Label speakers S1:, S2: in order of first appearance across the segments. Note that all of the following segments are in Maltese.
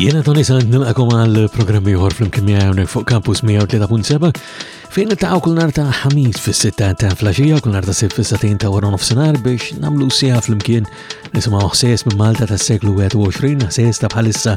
S1: Jena Tony Sant nilqakom għal programmi uħor fl-imkien miegħi fuq Campus 103.7 fejn niltaqgħu kull nar ta' ħamis fis-sitta ta' flaxija kull nar ta' sitt fis-satin ta' wara nofsinhar biex nagħmlu sija fl-imkien nisimgħu ħsejs minn Malta tas-seklu 21 ħsejs ta' bħalissa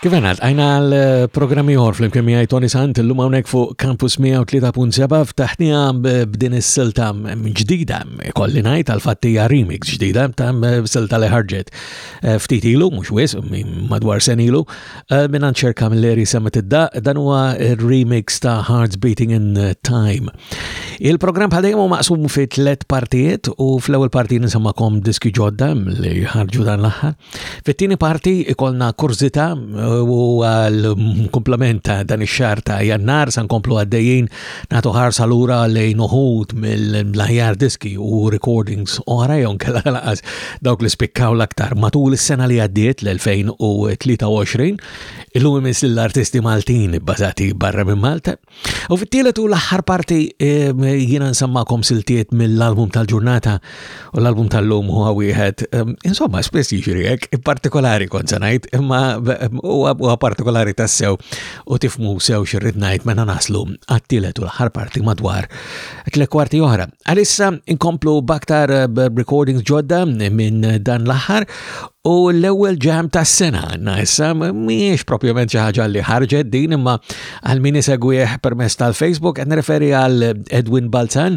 S1: Kivenat, għajna l-programmi eh, għor fl-imkien miħaj Tony Sant l-lum għonek fuq Campus 103.7 f'taħtnija b'din is-silta ġdida, kolli najt għal-fattija remix ġdida ta' silta li ħarġet Eh, ftit ilu, mux wis, madwar sen ilu, eh, minn ċer kamilleri semmet id-da, dan huwa remix ta' Hearts Beating in Time. Il-program bħal dejjem maqsum fi tlet partijiet u fl-ewwel parti nisimgħakom diski ġodda li ħarġu dan l-aħħar. Fit-tieni parti ikolna kurzita eh, u l-komplement ta' dan ix-xar ta' jannar san komplu għaddejjin Nagħtu ħarsa lura lejn uħud mill-aħjar diski u recordings oħra jew kella laqas dawk li spikkaw l-aktar matul is-sena li għaddiet l-2023 illum imiss l-artisti Maltin bbażati barra minn Malta. U fit-tielet u l-aħħar parti eh, jiena nsemmakom siltiet mill-album tal-ġurnata U l-album tal-lum huwa wieħed, ehm, insomma, spiss jiġri hekk, partikolari kont se ngħid, imma ehm, huwa partikolari tassew u tifmu sew xirrid ngħid meta naslu għat-tielet u l-aħħar parti madwar tlek kwarti oħra. Għalissa inkomplu baktar eh, recordings ġodda minn dan l-aħħar u l-ewwel ġam tas-sena għandna issa mhijiex propjament xi ħaġa li ħarġet din imma għal min isegwih permezz tal-Facebook qed nirreferi għal Edwin Balzan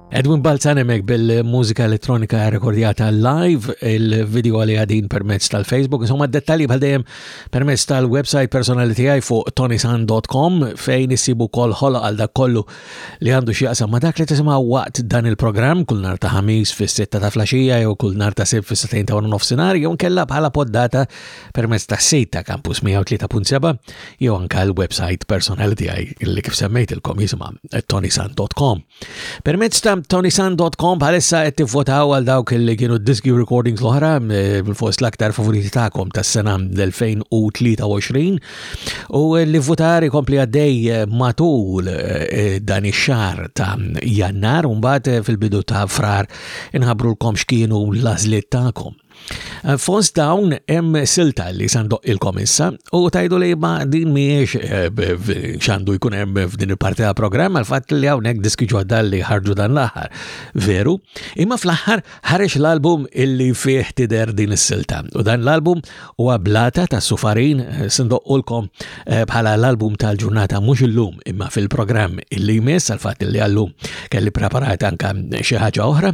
S1: Edwin Balzan hemmhekk bil-mużika elettronika rekordjata live, il-video li għadin permezz tal-Facebook, insomma dettalji bħal dejjem permezz tal-website personali tiegħi fuq tonisan.com fejn issibu kol ħola għal dak kollu li għandu xieqsa ma dak li tisimgħu waqt dan il-programm kull nar ta' ħamis fis-sitta ta' flaxija jew kull nar ta' sib fis-setejn ta' nofsinhar jew nkella bħala poddata permezz ta' sit ta' Campus 103.7 jew anka l-website personali tiegħi li kif semmejtilkom jisimha tonisan.com. Permezz ta' tonisan.com bħalissa qed tivvotaw għal dawk li kienu diski recordings l-oħra eh, fost l-aktar favoriti tagħkom tas-sena 2023 u li votar ikompli għaddej eh, matul eh, dan ix-xahar ta' Jannar u mbagħad fil-bidu ta' Frar inħabrulkom x'kienu l-għażliet tagħkom. Eh, fost dawn hemm silta li sandoq ilkom issa u tajdu li ma din miex eh, xandu jkun hemm f'din il-parti ta' programm għal fatt li hawnhekk diski ġodda li ħarġu dan l-aħħar. Veru, imma fl-aħħar ħareġ l-album illi fih tider din is-silta u dan l-album huwa blata ta' sufarin eh, sindoqqulkom bħala l-album tal-ġurnata mhux illum imma fil-programm illi jmiss għal fatt li għallum kelli preparat anka xi ħaġa oħra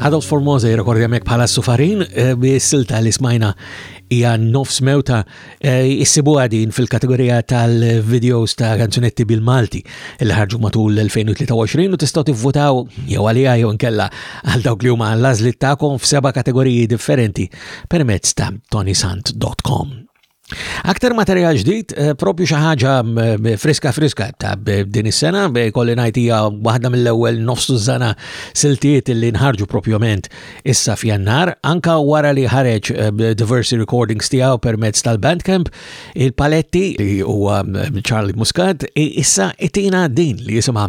S1: Adolf Formosa jirrekordi hemmhekk bħala sufarin eh, bi silta li smajna hija nofs mewta eh, jissibu għadin fil-kategorija tal-videos ta' kanzunetti bil-Malti li ħarġu matul l-2023 u tistgħu tivvutaw jew għalija jew nkella għal dawk li huma l-għażliet tagħkom f'seba' kategoriji differenti permezz ta' tonisant.com. Aktar materjal ġdid, eh, propju xi ħaġa mm, friska friska ta' din is-sena, kolli ngħid hija waħda mill-ewwel nofs tużana siltiet li nħarġu propjament issa f'Jannar, anka wara li ħareġ eh, diversi recordings tiegħu permezz tal-Bandcamp, il-paletti li huwa mm, Charlie Muscat, issa itina din li jisimha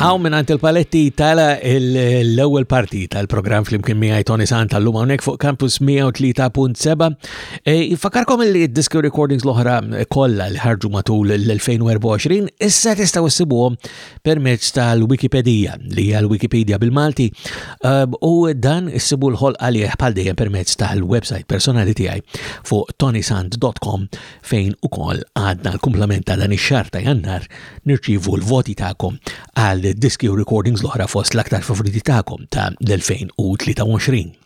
S2: Għaw minn għant il-paletti tala l-ewel parti tal-program fl-imkien miħaj Tony Sant tal-lum għonek fuq Campus 103.7. E, fakarkom li diski recordings l-oħra kolla li ħarġu matul l-2024, issa tistaw s-sibuħom permezz tal-Wikipedija li hija l-Wikipedia bil-Malti um, u dan issibu l-ħol għalih bħal dejjem permezz tal-website personali tiegħi fuq tonisant.com fejn ukoll għadna l-kumplament ta' dan ix-xahar ta' Jannar nirċivu l-voti tagħkom għal diski u recordings l-oħra fost l-aktar favoriti tagħkom ta' l-2023.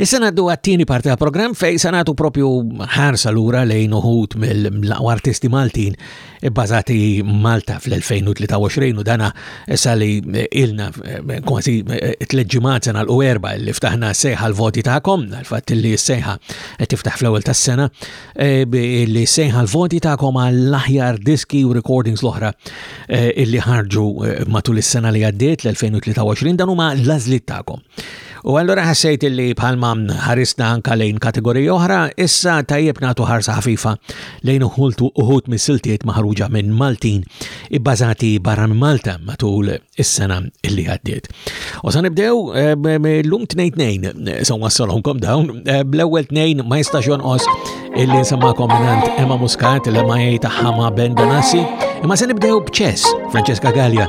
S2: Issa naddu għattini parti ta' program fej sanatu propju ħarsa lura lejn uħut mill-laqwa artisti Maltin bazati Malta fl-2023 u dana sali ilna eh, kważi eh, t-leġimat sena l-erba li ftaħna sejħa l-voti ta'kom, għal-fat li sejħa tiftaħ fl-ewel tas sena eh, li sejħa l-voti ta'kom għall-aħjar diski u recordings l-oħra illi ħarġu matul is-sena li għaddiet l-2023 dan huma l-azlit ta'kom. U allura ħassejt li bħalma ħarisna anka lejn kategorija oħra, issa tajjeb nagħtu ħarsa ħafifa lejn uħultu uħut mis-siltiet maħruġa minn Maltin ibbażati barra minn Malta matul is-sena illi għaddiet. U sa nibdew eh, l-lum tnejn tnejn, eh, sa wassalhomkom dawn, eh, bl-ewwel tnejn ma jistax jonqos illi nsemmakom minant Emma Muscat l-MIA ta' Ħama Ben Donassi, imma se nibdew b'ċess Francesca Gallia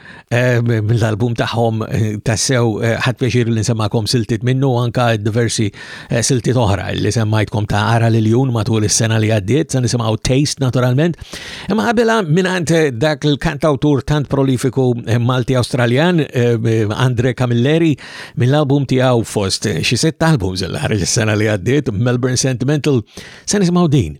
S3: Eh, mill-album tagħhom eh, tassew eh, ħadd pjaċir li nsemmakom siltit minnu anka diversi siltiet oħra li semmajtkom ta' ara lil jun matul is-sena li għaddiet se nisimgħu Taste naturalment. Imma qabela mingħand dak il-kantawtur tant prolifiku Malti Awstraljan Andre Camilleri mill-album tiegħu fost xi sitt albums l-ħar is-sena li għaddiet Melbourne Sentimental se nisimgħu din.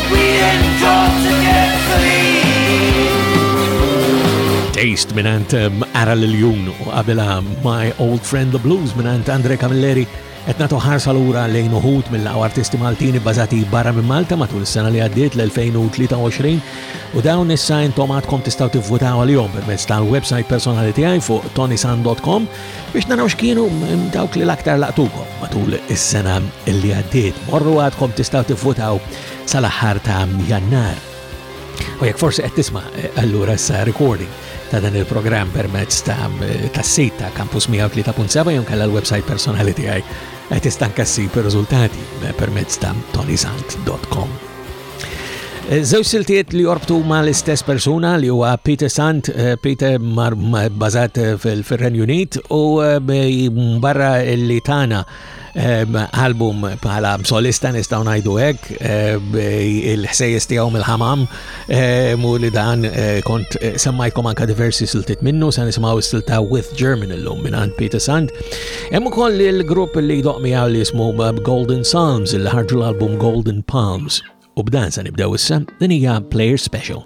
S1: Taste minant um, Ara l-Ljun u qabela My Old Friend the Blues minant Andre Camilleri etna toħarsa l-ura lejn uħut mill-law artisti Maltini bazati barra minn Malta matul s sena li għaddiet l-2023 u dawn is-sajn tomatkom tistaw tivvutaw għal-jom permezz tal-website personali tiegħi fuq tonisan.com biex naraw x'kienu dawk li l-aktar laqtukom matul is-sena li għaddiet. Morru għadkom tistgħu tifutaw sal-aħħar ta' Jannar. U jekk forsi qed tisma' eh, allura sa recording ta' dan il-programm permezz ta' eh, tas-sit ta' Campus 103.7 jew kellha l-website personali tiegħi qed tistanka ssib ir-riżultati eh, permezz ta' tonysant.com. Żewġ siltiet li jorbtu ma l-istess persuna li huwa Peter Sant, eh, Peter bazat eh, fil-Renju Unit u eh, barra li tana album bħala solista nistaw najdu hekk il-ħsejjes tiegħu mill-ħamam mu li dan kont semmajkom anka diversi siltiet minnu se nisimgħu s-silta With German illum minn Peter Sant. Hemm ukoll il-grupp li jdoq miegħu li jismu Golden Psalms li ħarġu l-album Golden Palms. U b'dan se nibdew issa din hija Player Special.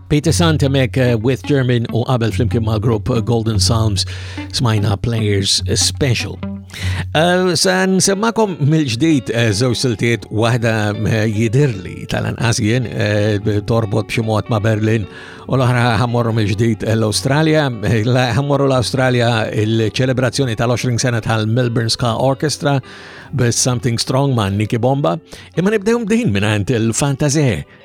S1: Peter Sant emek eh, with German u qabel flimkien ma' grupp eh, Golden Psalms smajna Players Special. Eh, San semmakom mil-ġdijt zow siltiet wahda jidirli tal-anqas jien torbot bximot ma' Berlin u l-oħra ħammorru mil-ġdijt l-Australia. Ħammorru l-Australia il-ċelebrazzjoni tal-20 sena tal-Melbourne Ska Orchestra b-Something Strong ma' Niki Bomba. Imma nibdew din minn il-Fantazie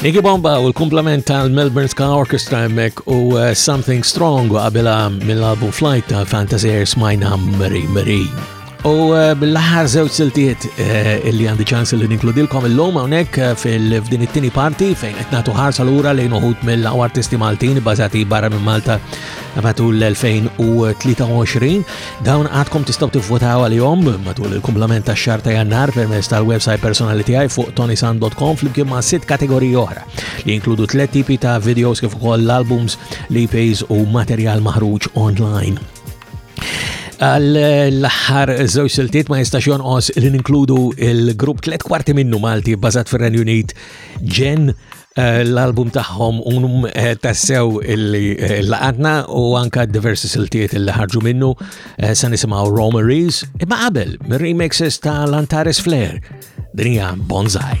S1: Iggy Bomba u l-komplement tal-Melbourne Ska Orchestra emmek u eh, Something Strong u għabila mill-album Flight ta' Fantasy Air smajna Mri Mri. U eh, bil-laħar zewċ siltiet eh, illi għandi ċans li ninkludilkom il-lum għonek fil-fdin it-tini parti fejn etnatu ħarsa l-ura lejn uħut mill-law artisti Maltin bazati barra minn Malta matul l-2023. Dawn għadkom tistaw tivvotaw għal-jom matul il-kumplament ta' xar ta' jannar permezz tal-website personali tiegħi fuq tonisan.com flimkien ma' sitt kategoriji oħra li jinkludu tliet tipi ta' videos kif ukoll l-albums, l-EPs u materjal maħruġ online għall-ħar żewġ siltiet ma jistax jonqos li ninkludu il-grupp tliet kwarti minnu Malti bażat fir-Renju Unit Jen Eh, l-album tagħhom unum eh, tassew il-laqatna eh, u anka diversi siltiet li ħarġu minnu se nisimgħu Romaries imma qabel remixes ta' l-Antares Flair dinja Bonsai.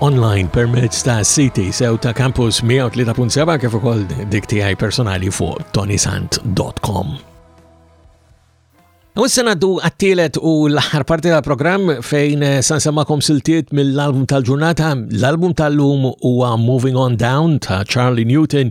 S4: online permezz ta' siti sew ta' Campus 103.7 kif ukoll dik tiegħi personali fuq tonisant.com. U s-senaddu għattilet u l-ħar parti tal-programm fejn eh, san semmakom siltiet mill-album tal-ġurnata, l-album tal-lum huwa Moving On Down ta' Charlie Newton,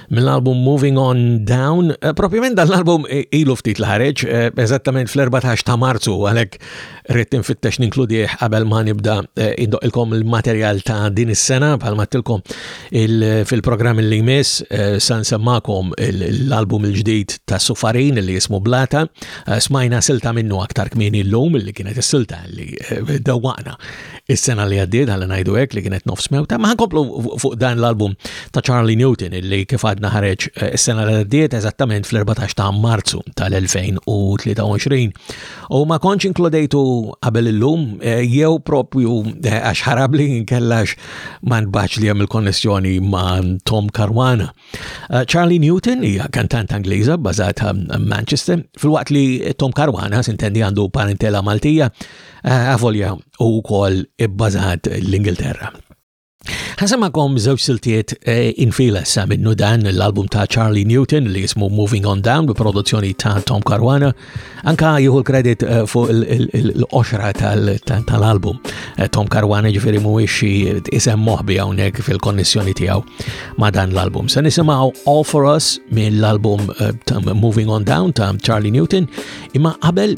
S4: mill-album Moving On Down. Eh, propjament dan l-album ilu ftit l-ħareġ, eh, eżattament fl-14 ta' Marzu, għalek rrit nfittex ninkludieħ qabel ma nibda eh, indoqilkom il-materjal ta' din is-sena, bħal mattilkom fil-programm li jmiss san semmakom l-album il-ġdid ta' Sufarin li jismu Blata, smajna silta minnu aktar kmin il-lum li kienet is-silta li dawwaqna is-sena li għaddiet għalli ngħidu hekk li kienet nofs mewta, ma ħankomplu fuq dan l-album ta' Charlie Newton illi kif għadna ħareġ eh, is-sena li għaddiet eżattament fl-14 ta' Marzu tal-2023. U ma kontx inkludejtu qabel illum eh, jew propju eh, għax ħarabli nkellax ma nbaċ li hemm il-konnessjoni ma' Tom Caruana. Charlie Newton hija kantant Angliża bbażata Manchester, filwaqt li Tom Caruana sintendi għandu parentela Maltija, Avolja u kol ibbażat l-Ingilterra. Ħasamakom żewġ siltiet eh, infila sa minnu dan l-album ta' Charlie Newton li jismu Moving On Down bi produzzjoni ta' Tom Caruana. Anka jieħu l-kredit eh, fuq l-oxra tal-album. Eh, Tom Caruana ġifiri mhuwiex isem moħbi hawnhekk fil-konnessjoni tiegħu ma' dan l-album. Se nisimgħu All For Us mill-album Moving On Down ta' Charlie Newton imma qabel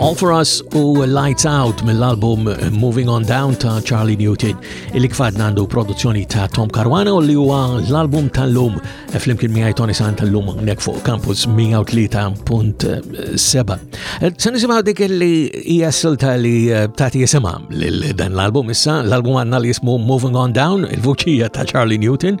S5: Offer Us
S4: u Lights Out mill-album Moving On Down ta' Charlie Newton illi kfad nandu produzzjoni ta' Tom Caruana u li huwa l-album tal-lum flimkien miegħi Tony Sant tal-lum nek fuq Campus 103.7. Se nisimgħu dik li hija silta li eh, tagħti jisimha lil dan l-album issa, l-album għandna li jismu Moving On Down, il-vuċija ta' Charlie Newton.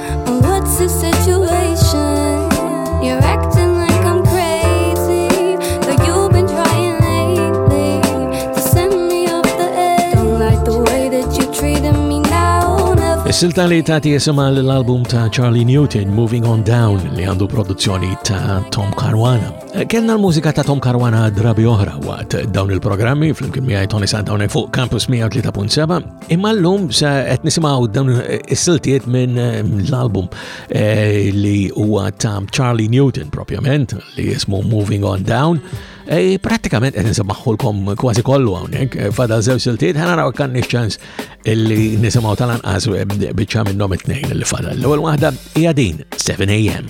S4: Is-silta li ta' tisima l-album ta' Charlie Newton, Moving On Down, li għandu produzzjoni ta' Tom Caruana. Eh, kenna l-mużika ta' Tom Caruana drabi oħra waqt dawn il-programmi fl-imkien miħaj Tony Santone fuq Campus 103.7 Imma l-lum sa qed nisimgħu dawn eh, is-siltiet minn eh, l-album eh, li huwa ta' Charlie Newton propjament li jismu Moving On Down. Pratikament qed nisimgħuħulkom kważi kollu hawnhekk, fada żew siltiet ħana raw kan ċans li nisimgħu tal-anqas biċċa minnhom it-tnejn li fada. L-ewwel waħda hija din 7 AM.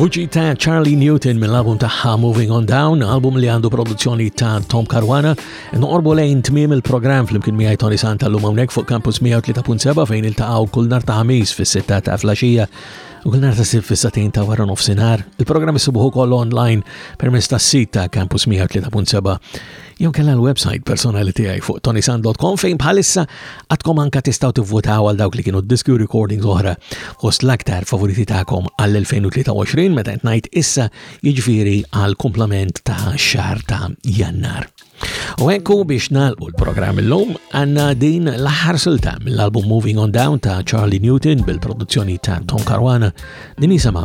S1: Il-vuċi ta' Charlie Newton mill-album tagħha Moving On Down, album li għandu produzzjoni ta' Tom Caruana, noqorbu lejn tmiem il-programm flimkien miegħi Tony Santa l-lum hawnhekk fuq Campus 103.7 fejn iltaqgħu kull nar ta' ħamis fis-sitta ta' flaxija u kull nar ta' sib fis-satin ta' wara nofsinhar. Il-programm isibuħu koll online permezz tas-sit ta' Campus 103.7 jew kellha l-website personali tiegħi fuq tonisan.com fejn bħalissa għadkom anka tistgħu tivvutaw għal dawk li kienu diski recordings oħra fost l-aktar favoriti tagħkom għall-2023 meta qed ngħid issa jiġifieri għal kumplament ta' xahar ta' Jannar. U ekku biex nalqu l-programm l-lum għanna din l-ħar silta mill-album Moving On Down ta' Charlie Newton bil-produzzjoni ta' Tom Caruana din jisama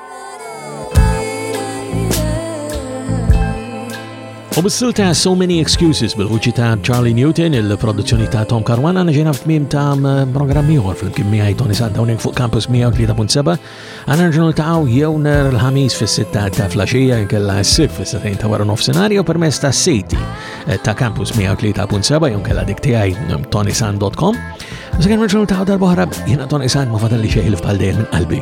S6: U bis-sil ta' So Many Excuses
S1: bil-vuċi ta' Charlie Newton, il-produzzjoni ta' Tom Karwana nġena f'tmim ta' programm ieħor fil-kim miegħi Tony Santawnek fuq Campus 103.7. Għana nġenu ta' jew nar l-ħamis fis-sitta ta' flaxija kella s-sif fis-setejn ta' wara nofsinarju permezz ta' siti eh, ta' Campus 103.7 jew kella dik tiegħi mm, tonisan.com. Sakemm nġenu ta' darbohra jiena Tony Sant ma fadalli xejn f'pal dejjem minn qalbi.